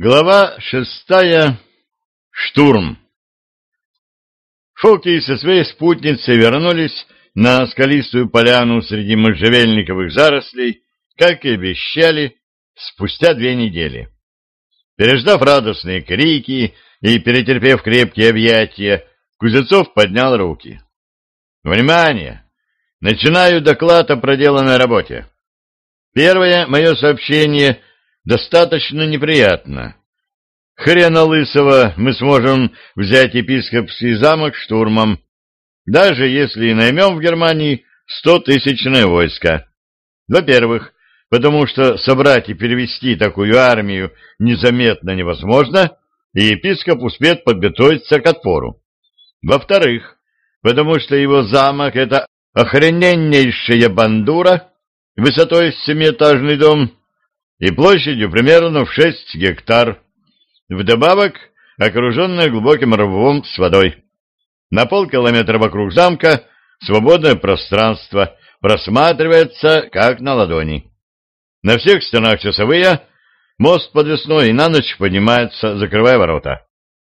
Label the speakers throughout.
Speaker 1: Глава шестая. Штурм. Фоки со своей спутницей вернулись на скалистую поляну среди можжевельниковых зарослей, как и обещали, спустя две недели. Переждав радостные крики и перетерпев крепкие объятия, Кузнецов поднял руки. «Внимание! Начинаю доклад о проделанной работе. Первое мое сообщение достаточно неприятно. Хрена лысого мы сможем взять епископский замок штурмом, даже если наймем в Германии стотысячное войско. Во-первых, потому что собрать и перевести такую армию незаметно невозможно, и епископ успеет подготовиться к отпору. Во-вторых, потому что его замок — это охрененнейшая бандура, высотой семиэтажный дом, и площадью примерно в 6 гектар. Вдобавок, окруженная глубоким рвом с водой. На полкилометра вокруг замка свободное пространство просматривается как на ладони. На всех стенах часовые, мост подвесной и на ночь поднимается, закрывая ворота.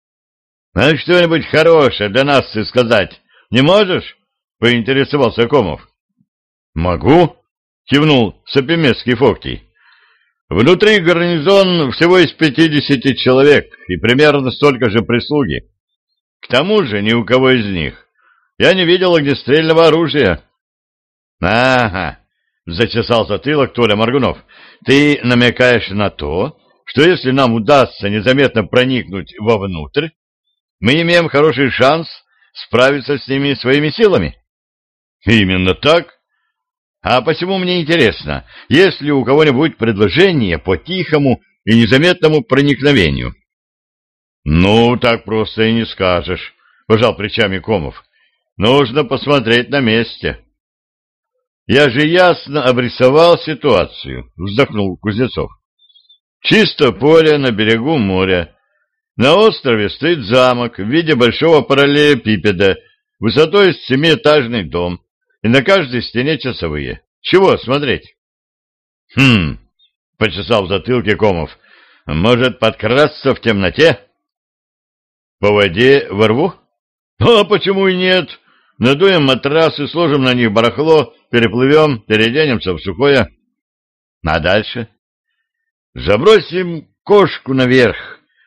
Speaker 1: — А что-нибудь хорошее для нас ты сказать не можешь? — поинтересовался Комов. — Могу, — кивнул Сапемецкий Фоктий. Внутри гарнизон всего из пятидесяти человек и примерно столько же прислуги. К тому же ни у кого из них я не видел огнестрельного оружия. — Ага, — зачесал затылок Толя Моргунов, — ты намекаешь на то, что если нам удастся незаметно проникнуть вовнутрь, мы имеем хороший шанс справиться с ними своими силами? — Именно так, а посему мне интересно, есть ли у кого-нибудь предложение по тихому и незаметному проникновению? — Ну, так просто и не скажешь, — пожал плечами Комов. — Нужно посмотреть на месте. — Я же ясно обрисовал ситуацию, — вздохнул Кузнецов. — Чисто поле на берегу моря. На острове стоит замок в виде большого параллелепипеда, высотой с семиэтажный дом и на каждой стене часовые. Чего смотреть? Хм, почесал в затылке Комов. Может, подкрасться в темноте? По воде во рву? Ну, а почему и нет? Надуем матрасы, сложим на них барахло, переплывем, переоденемся в сухое. А дальше? Забросим кошку наверх,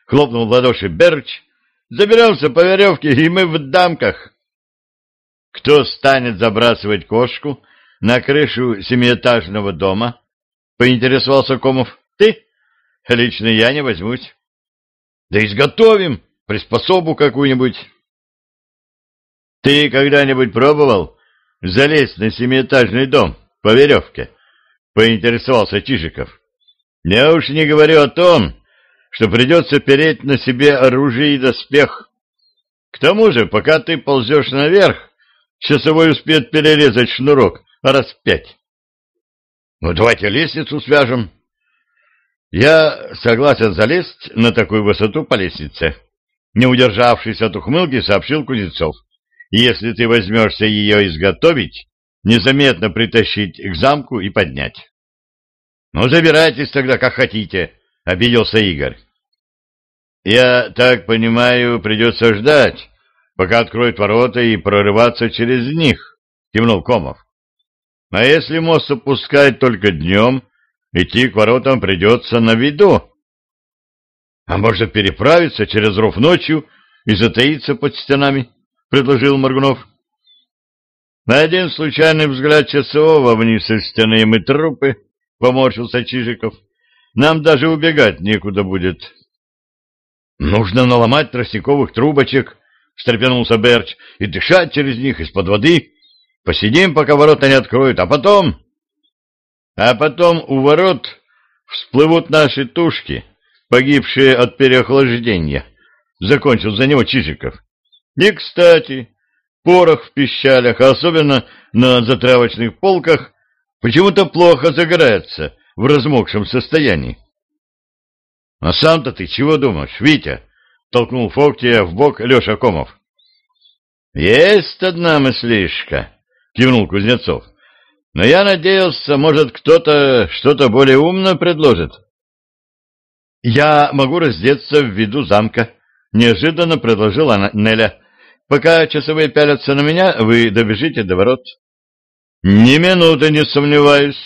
Speaker 1: хлопнул в ладоши Берч. Заберемся по веревке, и мы в дамках. Кто станет забрасывать кошку на крышу семиэтажного дома? Поинтересовался Комов. Ты? Лично я не возьмусь. Да изготовим приспособу какую-нибудь. Ты когда-нибудь пробовал залезть на семиэтажный дом по веревке? Поинтересовался Чижиков. Я уж не говорю о том, что придется переть на себе оружие и доспех. К тому же, пока ты ползешь наверх, Часовой успеет перерезать шнурок раз пять. Ну, давайте лестницу свяжем. Я согласен залезть на такую высоту по лестнице. Не удержавшись от ухмылки, сообщил Кузнецов. Если ты возьмешься ее изготовить, незаметно притащить к замку и поднять. — Ну, забирайтесь тогда, как хотите, — обиделся Игорь. — Я так понимаю, придется ждать, пока откроют ворота и прорываться через них, — кивнул Комов. — А если мост опускать только днем, идти к воротам придется на виду. — А может переправиться через ров ночью и затаиться под стенами? — предложил Моргунов. На один случайный взгляд часового вниз из стены мы трупы, — поморщился Чижиков. — Нам даже убегать некуда будет. — Нужно наломать тростниковых трубочек, встрепенулся Берч, — и дышать через них из-под воды. Посидим, пока ворота не откроют, а потом... А потом у ворот всплывут наши тушки, погибшие от переохлаждения, — закончил за него Чижиков. И, кстати, порох в пищалях, а особенно на затравочных полках, почему-то плохо загорается в размокшем состоянии. — А сам-то ты чего думаешь, Витя? — толкнул Фоктия в бок Леша Комов. — Есть одна мыслишка, — кивнул Кузнецов. — Но я надеялся, может, кто-то что-то более умное предложит. Я могу раздеться в виду замка, неожиданно предложила Неля. Пока часовые пялятся на меня, вы добежите до ворот. Ни минуты не сомневаюсь,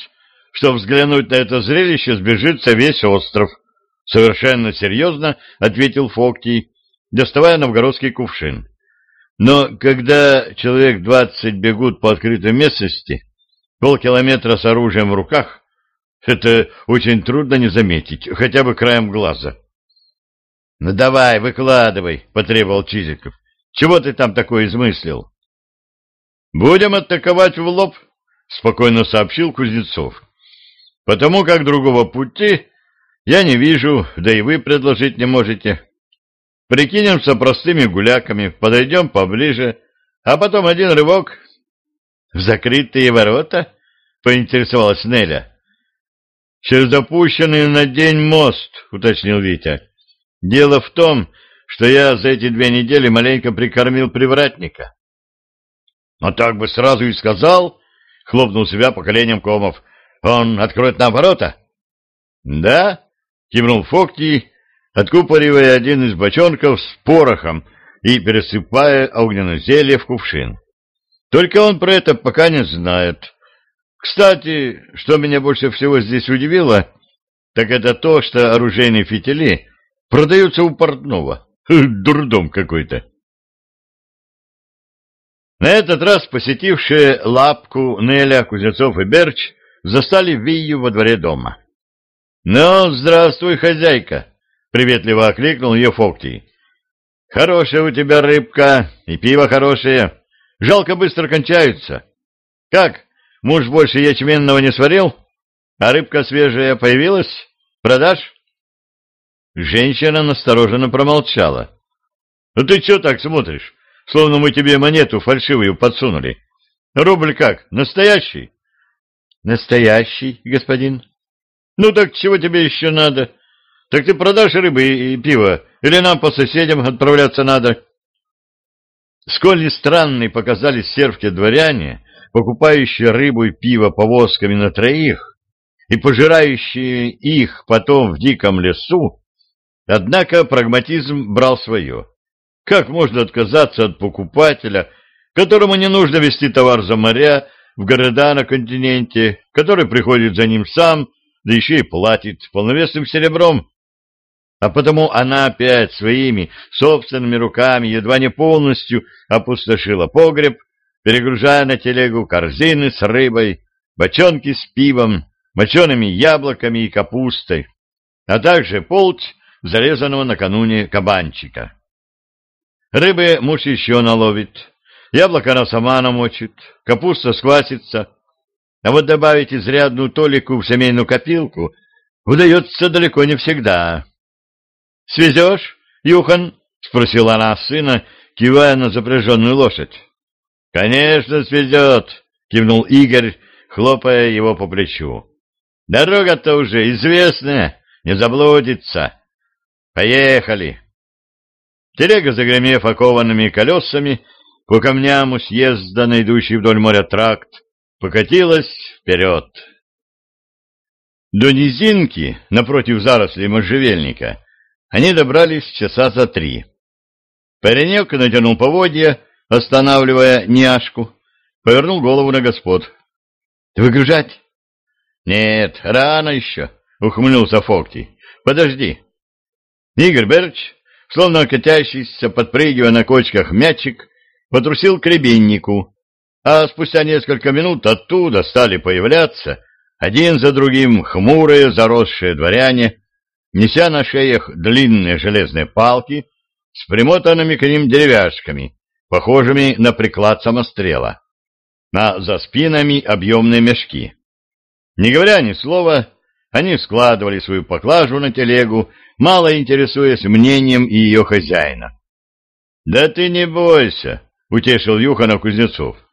Speaker 1: что взглянуть на это зрелище сбежится весь остров. Совершенно серьезно ответил Фоктий, доставая новгородский кувшин. Но когда человек двадцать бегут по открытой местности, полкилометра с оружием в руках, это очень трудно не заметить, хотя бы краем глаза. — Ну давай, выкладывай, — потребовал Чизиков. — Чего ты там такое измыслил? — Будем атаковать в лоб, — спокойно сообщил Кузнецов. — Потому как другого пути я не вижу, да и вы предложить не можете. Прикинемся простыми гуляками, подойдем поближе, а потом один рывок. — В закрытые ворота? — поинтересовалась Неля. — Через запущенный на день мост, — уточнил Витя. — Дело в том, что я за эти две недели маленько прикормил привратника. — Но так бы сразу и сказал, — хлопнул себя по коленям Комов. — Он откроет нам ворота? — Да, — кивнул Фокти откупоривая один из бочонков с порохом и пересыпая огненное зелье в кувшин. Только он про это пока не знает. Кстати, что меня больше всего здесь удивило, так это то, что оружейные фитили продаются у портного. Дурдом какой-то. На этот раз посетившие лапку Неля, Кузнецов и Берч застали Вию во дворе дома. — Ну, здравствуй, хозяйка! Приветливо окликнул ее Фоктий. Хорошая у тебя рыбка, и пиво хорошее. Жалко быстро кончаются. Как, муж больше ячменного не сварил? А рыбка свежая появилась? Продашь? Женщина настороженно промолчала. — Ну ты что так смотришь? Словно мы тебе монету фальшивую подсунули. Рубль как, настоящий? — Настоящий, господин. — Ну так чего тебе еще надо? Так ты продашь рыбы и пиво, или нам по соседям отправляться надо? Сколь странные показались сервки дворяне, покупающие рыбу и пиво повозками на троих и пожирающие их потом в диком лесу, однако прагматизм брал свое. Как можно отказаться от покупателя, которому не нужно везти товар за моря в города на континенте, который приходит за ним сам, да еще и платит полновесным серебром? а потому она опять своими собственными руками едва не полностью опустошила погреб, перегружая на телегу корзины с рыбой, бочонки с пивом, мочеными яблоками и капустой, а также полть зарезанного накануне кабанчика. Рыбы муж еще наловит, яблоко она сама намочит, капуста сквасится, а вот добавить изрядную толику в семейную копилку удается далеко не всегда. — Свезешь, Юхан? — спросила она сына, кивая на запряженную лошадь. — Конечно, свезет, — кивнул Игорь, хлопая его по плечу. — Дорога-то уже известная, не заблудится. Поехали. Телега, загремев окованными колесами, по камням у съезда на идущий вдоль моря тракт, покатилась вперед. До низинки, напротив зарослей можжевельника, они добрались часа за три. Паренек натянул поводья, останавливая няшку, повернул голову на господ. — Выгружать? — Нет, рано еще, — ухмыльнулся Фокти. — Подожди. Игорь Берч, словно катящийся, подпрыгивая на кочках мячик, потрусил к рябиннику, а спустя несколько минут оттуда стали появляться один за другим хмурые заросшие дворяне, неся на шеях длинные железные палки с примотанными к ним деревяшками, похожими на приклад самострела, а за спинами объемные мешки. Не говоря ни слова, они складывали свою поклажу на телегу, мало интересуясь мнением ее хозяина. — Да ты не бойся, — утешил Юханов Кузнецов. —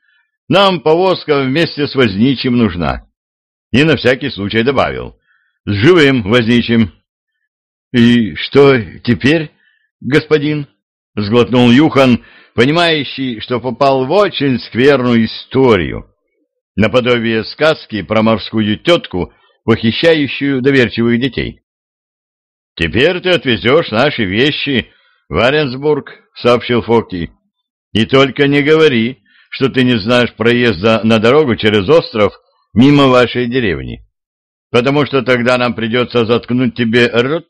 Speaker 1: Нам повозка вместе с возничим нужна. И на всякий случай добавил. — С живым возничим. — И что теперь, господин? — сглотнул Юхан, понимающий, что попал в очень скверную историю, наподобие сказки про морскую тетку, похищающую доверчивых детей. — Теперь ты отвезешь наши вещи в Аренсбург, сообщил Фокти. И только не говори, что ты не знаешь проезда на дорогу через остров мимо вашей деревни, потому что тогда нам придется заткнуть тебе рот.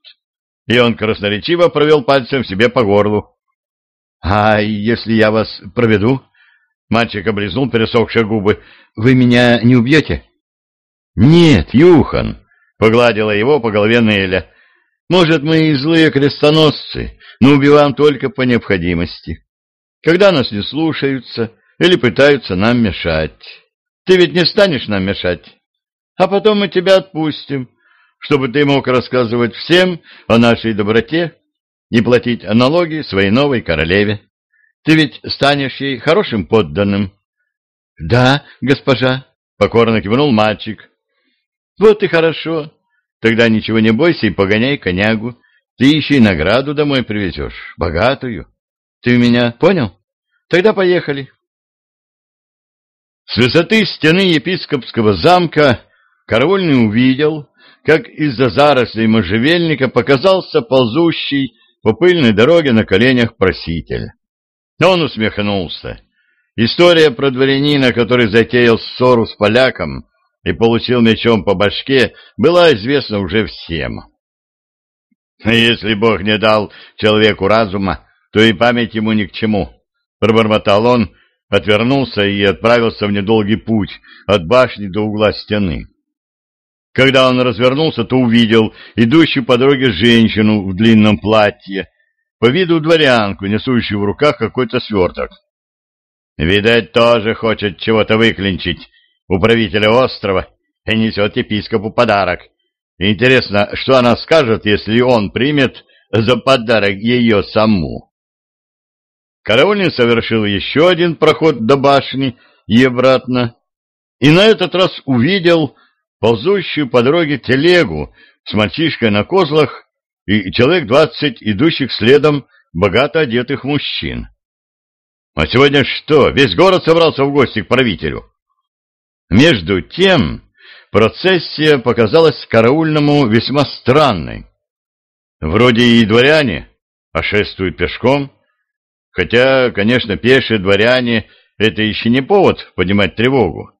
Speaker 1: И он красноречиво провел пальцем себе по горлу. — А если я вас проведу? Мальчик облизнул пересохшие губы. — Вы меня не убьете? — Нет, Юхан, — погладила его по голове Неля. — Может, мы и злые крестоносцы, но убиваем только по необходимости. Когда нас не слушаются или пытаются нам мешать. Ты ведь не станешь нам мешать. А потом мы тебя отпустим, чтобы ты мог рассказывать всем о нашей доброте и платить налоги своей новой королеве. Ты ведь станешь ей хорошим подданным. — Да, госпожа, — покорно кивнул мальчик. — Вот и хорошо. Тогда ничего не бойся и погоняй конягу. Ты еще и награду домой привезешь, богатую. Ты меня понял? Тогда поехали. С высоты стены епископского замка караульный увидел, как из-за зарослей можжевельника показался ползущий по пыльной дороге на коленях проситель. Он усмехнулся. История про дворянина, который затеял ссору с поляком и получил мечом по башке, была известна уже всем. «Если Бог не дал человеку разума, то и память ему ни к чему», — пробормотал он, отвернулся и отправился в недолгий путь от башни до угла стены. Когда он развернулся, то увидел идущую по дороге женщину в длинном платье, по виду дворянку, несущую в руках какой-то сверток. Видать, тоже хочет чего-то выклинчить у правителя острова и несет епископу подарок. Интересно, что она скажет, если он примет за подарок ее саму? Караульный совершил еще один проход до башни и обратно, и на этот раз увидел ползущую по дороге телегу с мальчишкой на козлах и человек двадцать идущих следом богато одетых мужчин. А сегодня что, весь город собрался в гости к правителю? Между тем процессия показалась караульному весьма странной. Вроде и дворяне, а шествуют пешком, хотя, конечно, пешие дворяне — это еще не повод поднимать тревогу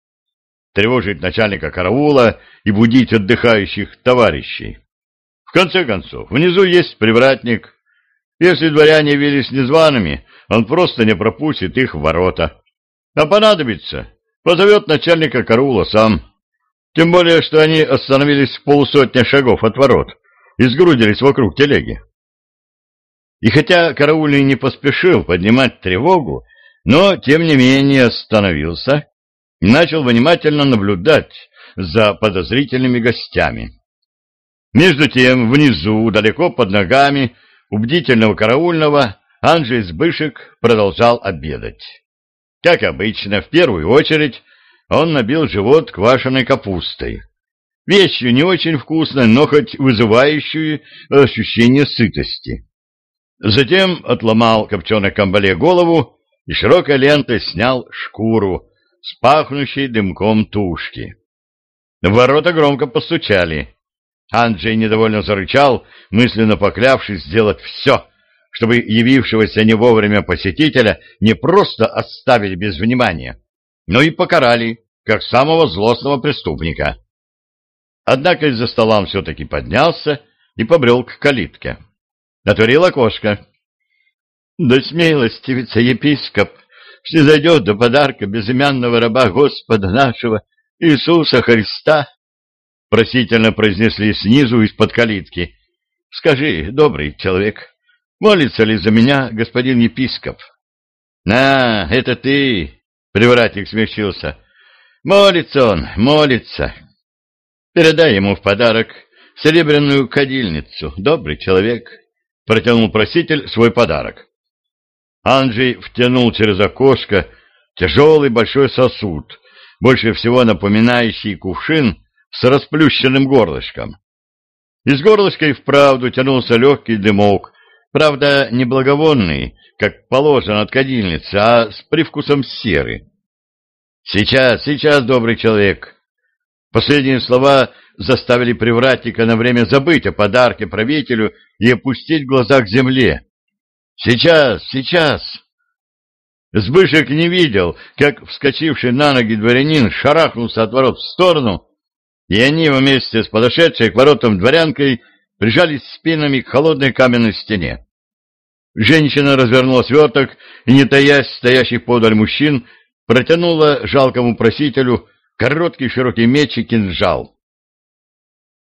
Speaker 1: тревожить начальника караула и будить отдыхающих товарищей. В конце концов, внизу есть привратник. Если дворяне велись незваными, он просто не пропустит их в ворота. А понадобится, позовет начальника караула сам. Тем более, что они остановились в полусотни шагов от ворот и сгрудились вокруг телеги. И хотя караульный не поспешил поднимать тревогу, но, тем не менее, остановился начал внимательно наблюдать за подозрительными гостями. Между тем, внизу, далеко под ногами, у бдительного караульного, Анджей Сбышек продолжал обедать. Как обычно, в первую очередь он набил живот квашеной капустой. Вещью не очень вкусной, но хоть вызывающую ощущение сытости. Затем отломал копченой камбале голову и широкой лентой снял шкуру, с пахнущей дымком тушки. В ворота громко постучали. Анджей недовольно зарычал, мысленно поклявшись сделать все, чтобы явившегося не вовремя посетителя не просто оставили без внимания, но и покарали, как самого злостного преступника. Однако из-за стола он все-таки поднялся и побрел к калитке. Отворил окошко. — Да смелостивится епископ! снизойдет до подарка безымянного раба Господа нашего Иисуса Христа, просительно произнесли снизу из-под калитки. Скажи, добрый человек, молится ли за меня господин епископ? На, это ты, привратник смягчился. Молится он, молится. Передай ему в подарок серебряную кадильницу, добрый человек, протянул проситель свой подарок. Анджей втянул через окошко тяжелый большой сосуд, больше всего напоминающий кувшин с расплющенным горлышком. Из горлышка и вправду тянулся легкий дымок, правда, не благовонный, как положено от кадильницы, а с привкусом серы. «Сейчас, сейчас, добрый человек!» Последние слова заставили привратника на время забыть о подарке правителю и опустить глаза к земле. «Сейчас, сейчас!» Сбышек не видел, как вскочивший на ноги дворянин шарахнулся от ворот в сторону, и они вместе с подошедшей к воротам дворянкой прижались спинами к холодной каменной стене. Женщина развернула сверток и, не таясь стоящих подаль мужчин, протянула жалкому просителю короткий широкий меч и кинжал.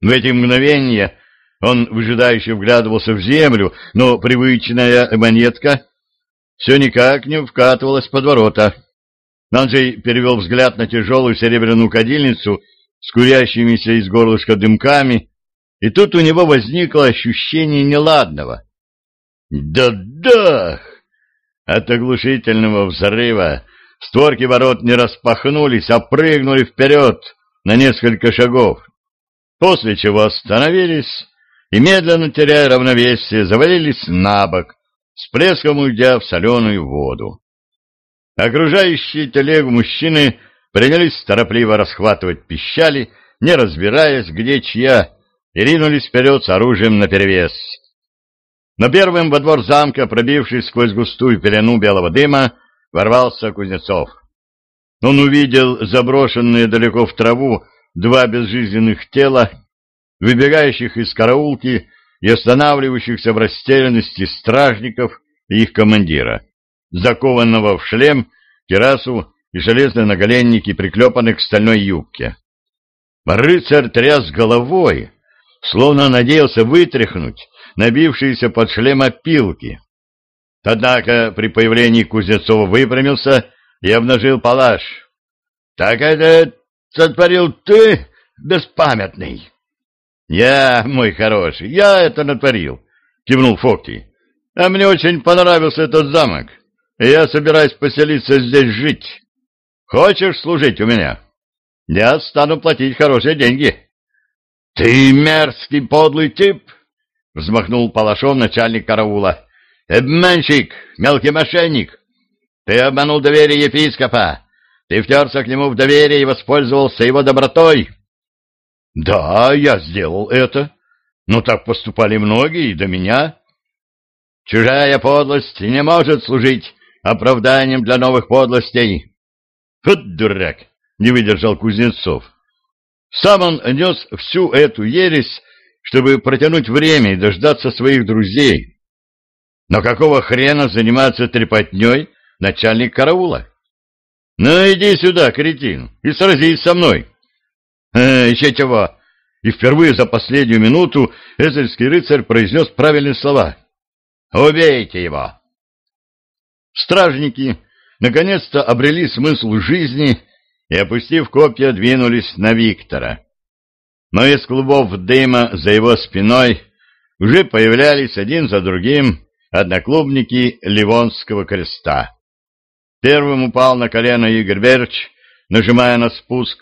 Speaker 1: В эти мгновения он выжидающе вглядывался в землю, но привычная монетка все никак не вкатывалась под ворота. Анджей перевел взгляд на тяжелую серебряную кадильницу с курящимися из горлышка дымками, и тут у него возникло ощущение неладного. Да-да! От оглушительного взрыва створки ворот не распахнулись, а прыгнули вперед на несколько шагов, после чего остановились и, медленно теряя равновесие, завалились на бок, с плеском уйдя в соленую воду. Окружающие телегу мужчины принялись торопливо расхватывать пищали, не разбираясь, где чья, и ринулись вперед с оружием наперевес. Но первым во двор замка, пробившись сквозь густую пелену белого дыма, ворвался Кузнецов. Он увидел заброшенные далеко в траву два безжизненных тела, выбегающих из караулки и останавливающихся в растерянности стражников и их командира, закованного в шлем, кирасу и железные наголенники, приклепанных к стальной юбке. Рыцарь тряс головой, словно надеялся вытряхнуть набившиеся под шлем опилки. Однако при появлении Кузнецова выпрямился и обнажил палаш. — Так это сотворил ты, беспамятный? — Я, мой хороший, я это натворил, — кивнул Фокти. — А мне очень понравился этот замок, и я собираюсь поселиться здесь жить. Хочешь служить у меня? Я стану платить хорошие деньги. — Ты мерзкий подлый тип! — взмахнул палашом начальник караула. — Обманщик, мелкий мошенник! Ты обманул доверие епископа! Ты втерся к нему в доверие и воспользовался его добротой! — Да, я сделал это. Но так поступали многие и до меня. Чужая подлость не может служить оправданием для новых подлостей. — Вот дурак! — не выдержал Кузнецов. Сам он нес всю эту ересь чтобы протянуть время и дождаться своих друзей. Но какого хрена заниматься трепотней начальник караула? Ну, иди сюда, кретин, и сразись со мной. Э, еще чего. И впервые за последнюю минуту эзельский рыцарь произнес правильные слова. Убейте его. Стражники наконец-то обрели смысл жизни и, опустив копья, двинулись на Виктора но из клубов дыма за его спиной уже появлялись один за другим одноклубники Ливонского креста. Первым упал на колено Игорь Берч, нажимая на спуск.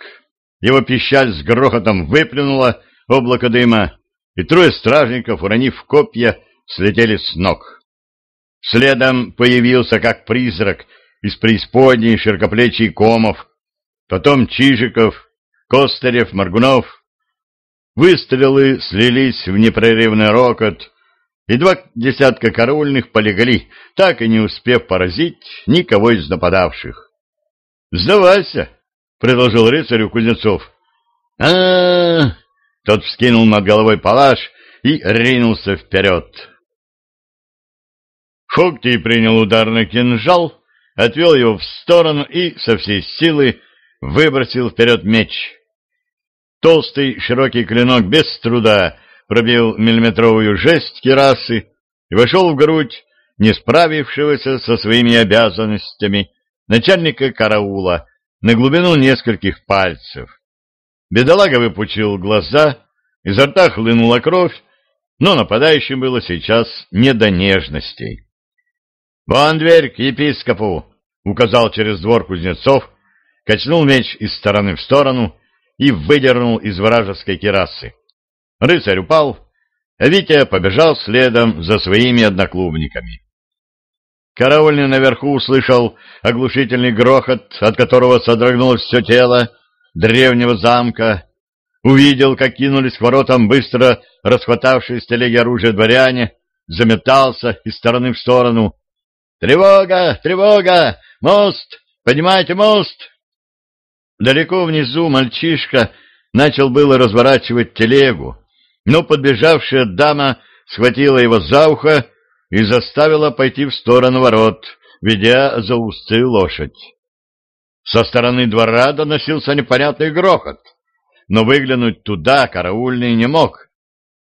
Speaker 1: Его пищаль с грохотом выплюнула облако дыма, и трое стражников, уронив копья, слетели с ног. Следом появился, как призрак, из преисподней широкоплечий Комов, потом Чижиков, Костырев, Маргунов — Выстрелы слились в непрерывный рокот, и два десятка караульных полегли, так и не успев поразить никого из нападавших. «Сдавайся!» — предложил рыцарю Кузнецов. а, Тот вскинул над головой палаш и ринулся вперед. Фокти принял удар на кинжал, отвел его в сторону и со всей силы выбросил вперед меч. Толстый широкий клинок без труда пробил миллиметровую жесть керасы и вошел в грудь не справившегося со своими обязанностями начальника караула на глубину нескольких пальцев. Бедолага выпучил глаза, изо рта хлынула кровь, но нападающим было сейчас не до нежностей. — Вон дверь к епископу! — указал через двор Кузнецов, качнул меч из стороны в сторону и выдернул из вражеской керасы. Рыцарь упал, а Витя побежал следом за своими одноклубниками. Караульный наверху услышал оглушительный грохот, от которого содрогнулось все тело, древнего замка, увидел, как кинулись к воротам быстро расхватавшие с телеги оружие дворяне, заметался из стороны в сторону. «Тревога! Тревога! Мост! Поднимайте мост!» Далеко внизу мальчишка начал было разворачивать телегу, но подбежавшая дама схватила его за ухо и заставила пойти в сторону ворот, ведя за усты лошадь. Со стороны двора доносился непонятный грохот, но выглянуть туда караульный не мог.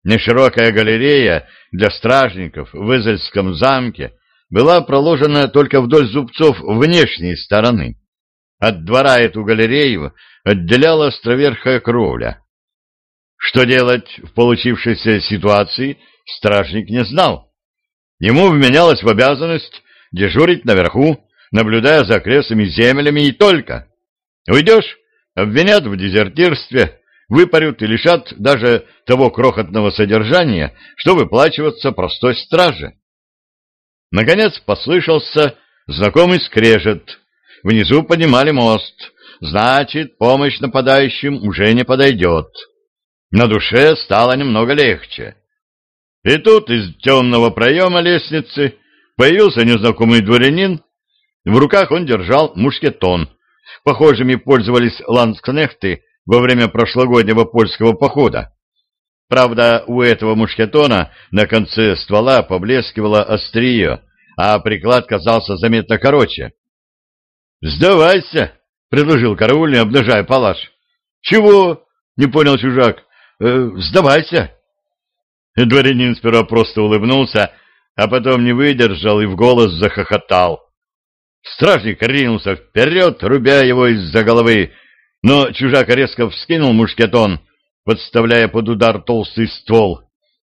Speaker 1: Неширокая галерея для стражников в Изельском замке была проложена только вдоль зубцов внешней стороны. От двора эту галерею отделяла островерхая кровля. Что делать в получившейся ситуации, стражник не знал. Ему вменялось в обязанность дежурить наверху, наблюдая за окрестными землями и только. Уйдешь, обвинят в дезертирстве, выпарют и лишат даже того крохотного содержания, что выплачиваться простой страже. Наконец послышался знакомый скрежет. Внизу поднимали мост. Значит, помощь нападающим уже не подойдет. На душе стало немного легче. И тут из темного проема лестницы появился незнакомый дворянин. В руках он держал мушкетон. Похожими пользовались ландскнехты во время прошлогоднего польского похода. Правда, у этого мушкетона на конце ствола поблескивало острие, а приклад казался заметно короче. «Сдавайся!» — предложил караульный, обнажая палаш. «Чего?» — не понял чужак. «Э, «Сдавайся!» Дворянин сперва просто улыбнулся, а потом не выдержал и в голос захохотал. Стражник ринулся вперед, рубя его из-за головы, но чужак резко вскинул мушкетон, подставляя под удар толстый ствол.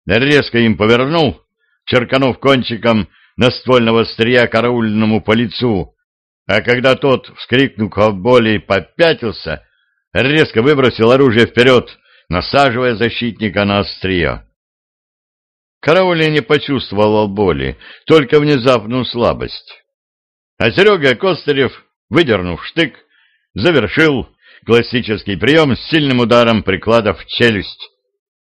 Speaker 1: Резко им повернул, черканув кончиком наствольного острия караульному по лицу, а когда тот, вскрикнув от боли, попятился, резко выбросил оружие вперед, насаживая защитника на острие. Караульный не почувствовал боли, только внезапную слабость. А Серега Костырев, выдернув штык, завершил классический прием с сильным ударом приклада в челюсть.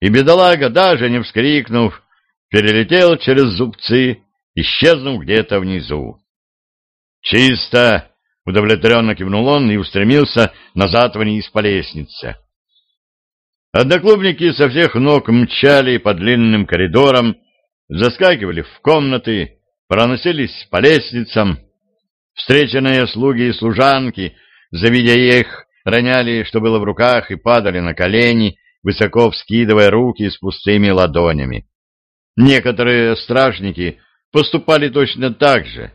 Speaker 1: И бедолага, даже не вскрикнув, перелетел через зубцы, исчезнув где-то внизу. «Чисто!» — удовлетворенно кивнул он и устремился назад вниз по лестнице. Одноклубники со всех ног мчали по длинным коридорам, заскакивали в комнаты, проносились по лестницам. Встреченные слуги и служанки, завидя их, роняли, что было в руках, и падали на колени, высоко вскидывая руки с пустыми ладонями. Некоторые стражники поступали точно так же,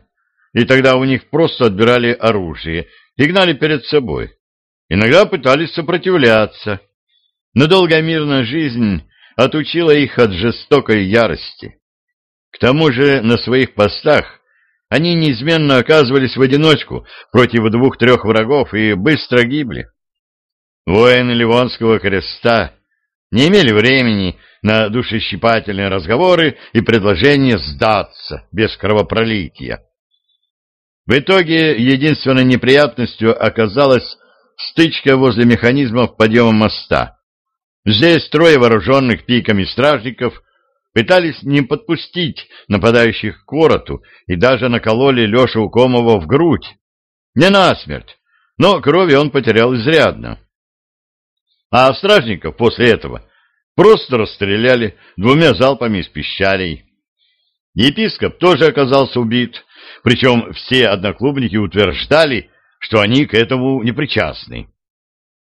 Speaker 1: и тогда у них просто отбирали оружие и гнали перед собой. Иногда пытались сопротивляться, но долгая мирная жизнь отучила их от жестокой ярости. К тому же на своих постах они неизменно оказывались в одиночку против двух-трех врагов и быстро гибли. Воины Ливонского креста не имели времени на душещипательные разговоры и предложение сдаться без кровопролития. В итоге единственной неприятностью оказалась стычка возле механизмов подъема моста. Здесь трое вооруженных пиками стражников пытались не подпустить нападающих к вороту и даже накололи Лешу Укомова в грудь. Не насмерть, но крови он потерял изрядно. А стражников после этого просто расстреляли двумя залпами из пищалей. Епископ тоже оказался убит, причем все одноклубники утверждали, что они к этому не причастны.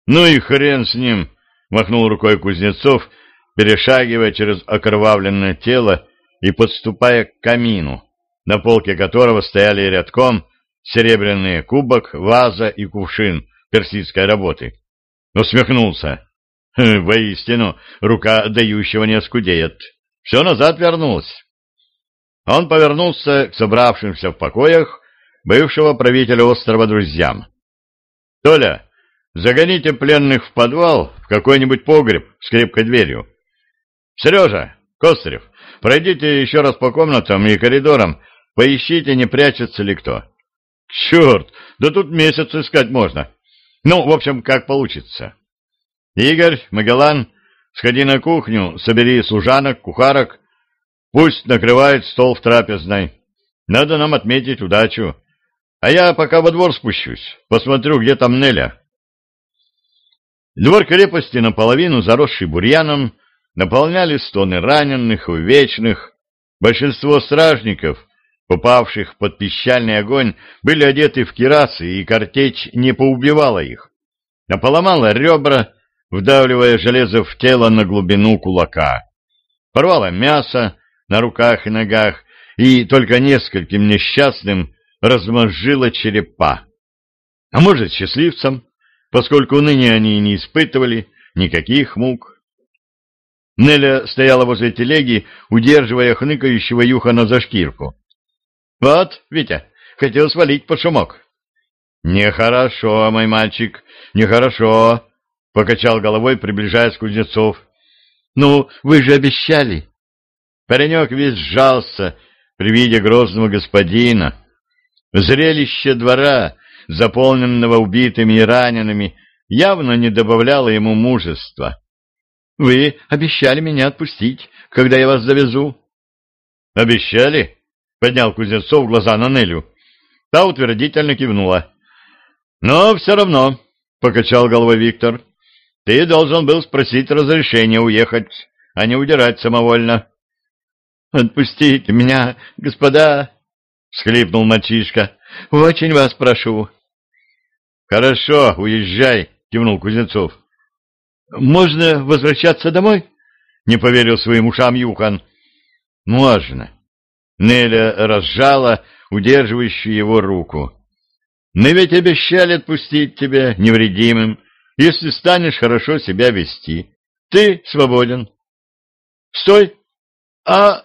Speaker 1: «Ну и хрен с ним!» — махнул рукой Кузнецов, перешагивая через окровавленное тело и подступая к камину, на полке которого стояли рядком серебряный кубок, ваза и кувшин персидской работы. Усмехнулся. Воистину, рука дающего не оскудеет. Все назад вернулось. Он повернулся к собравшимся в покоях бывшего правителя острова друзьям. — Толя, загоните пленных в подвал, в какой-нибудь погреб с крепкой дверью. — Сережа, Костырев, пройдите еще раз по комнатам и коридорам, поищите, не прячется ли кто. — Черт, да тут месяц искать можно. Ну, в общем, как получится. Игорь, Магеллан, сходи на кухню, собери служанок, кухарок, пусть накрывает стол в трапезной. Надо нам отметить удачу. А я пока во двор спущусь, посмотрю, где там Неля. Двор крепости, наполовину заросший бурьяном, наполняли стоны раненых, увечных. Большинство стражников, попавших под пищальный огонь, были одеты в кирасы, и картечь не поубивала их, а поломала ребра, вдавливая железо в тело на глубину кулака. Порвала мясо на руках и ногах, и только нескольким несчастным размозжила черепа. А может, счастливцам, поскольку ныне они не испытывали никаких мук. Неля стояла возле телеги, удерживая хныкающего Юхана за шкирку. — Вот, Витя, хотел свалить под шумок. — Нехорошо, мой мальчик, нехорошо, — покачал головой, приближаясь Кузнецов. — Ну, вы же обещали. Паренек весь сжался при виде грозного господина. Зрелище двора, заполненного убитыми и ранеными, явно не добавляло ему мужества. Вы обещали меня отпустить, когда я вас завезу. — Обещали? — поднял Кузнецов глаза на Нелю. Та утвердительно кивнула. — Но все равно, — покачал головой Виктор, — ты должен был спросить разрешения уехать, а не удирать самовольно. — Отпустите меня, господа, — всхлипнул мальчишка. — Очень вас прошу. — Хорошо, уезжай, — кивнул Кузнецов. Можно возвращаться домой? Не поверил своим ушам Юхан. Можно. Неля разжала удерживающую его руку. Мы ведь обещали отпустить тебя невредимым, если станешь хорошо себя вести. Ты свободен. Стой! А...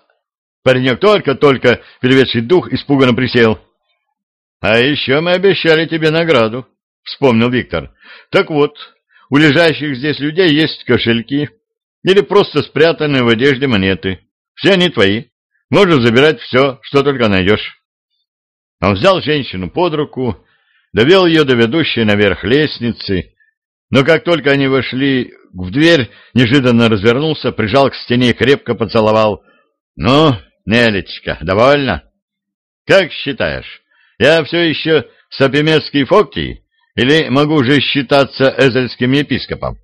Speaker 1: Паренек только-только, переведший дух, испуганно присел. — А еще мы обещали тебе награду, — вспомнил Виктор. — Так вот, у лежащих здесь людей есть кошельки или просто спрятанные в одежде монеты. Все они твои. Можешь забирать все, что только найдешь. Он взял женщину под руку, довел ее до ведущей наверх лестницы, но как только они вошли в дверь, неожиданно развернулся, прижал к стене и крепко поцеловал. — Ну, Нелечка, довольна? — Как считаешь, я все еще сапимецкий Фоктий? Или могу уже считаться эзельским епископом?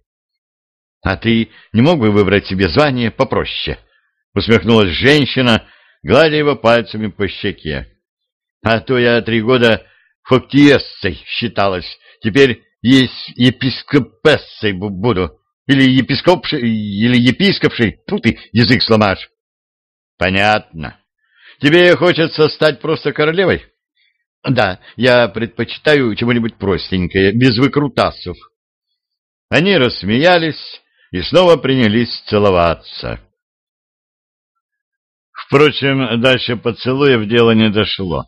Speaker 1: — А ты не мог бы выбрать себе звание попроще? — усмехнулась женщина, гладя его пальцами по щеке. — А то я три года фоктиессой считалась, теперь есть епископессой буду. Или епископшей, или епископшей. Тут ты язык сломаешь. — Понятно. Тебе хочется стать просто королевой? Да, я предпочитаю чего-нибудь простенькое, без выкрутасов. Они рассмеялись и снова принялись целоваться. Впрочем, дальше поцелуев дело не дошло.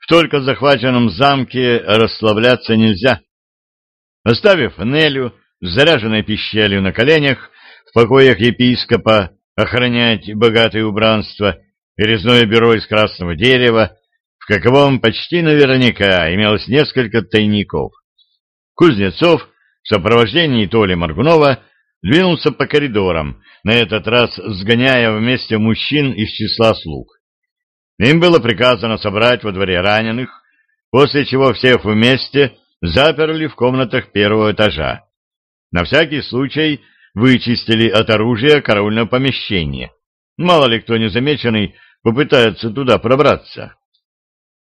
Speaker 1: В только захваченном замке расслабляться нельзя. Оставив Нелю с заряженной пищелью на коленях в покоях епископа охранять богатое убранство и резное бюро из красного дерева, каковом почти наверняка имелось несколько тайников. Кузнецов в сопровождении Толи Маргунова двинулся по коридорам, на этот раз сгоняя вместе мужчин из числа слуг. Им было приказано собрать во дворе раненых, после чего всех вместе заперли в комнатах первого этажа. На всякий случай вычистили от оружия караульное помещение. Мало ли кто незамеченный попытается туда пробраться.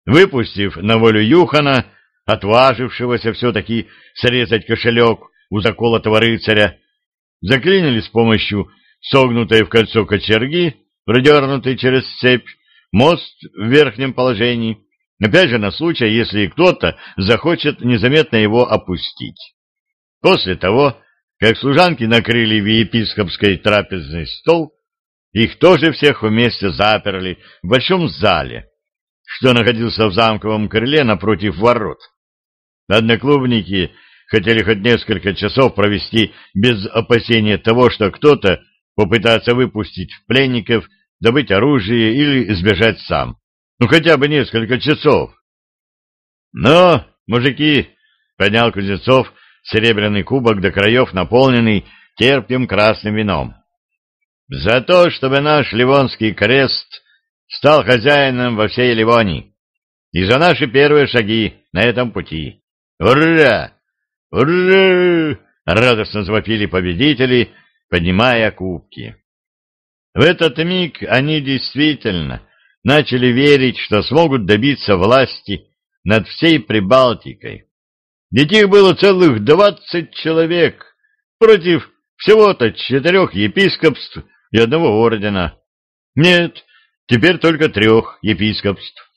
Speaker 1: Выпустив на волю Юхана, отважившегося все-таки срезать кошелек у заколотого рыцаря, заклинили с помощью согнутой в кольцо кочерги, продернутой через цепь, мост в верхнем положении, опять же на случай, если кто-то захочет незаметно его опустить. После того, как служанки накрыли в епископской трапезный стол, их тоже всех вместе заперли в большом зале, что находился в замковом крыле напротив ворот. Одноклубники хотели хоть несколько часов провести без опасения того, что кто-то попытается выпустить пленников, добыть оружие или сбежать сам. Ну, хотя бы несколько часов. Но, мужики, поднял Кузнецов серебряный кубок до краев, наполненный терпким красным вином. За то, чтобы наш Ливонский крест стал хозяином во всей Ливонии, и за наши первые шаги на этом пути. Ура! Ура! Радостно завопили победители, поднимая кубки. В этот миг они действительно начали верить, что смогут добиться власти над всей Прибалтикой. Ведь их было целых двадцать человек против всего-то четырех епископств и одного ордена. Нет, теперь только трех епископств.